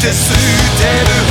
て捨てる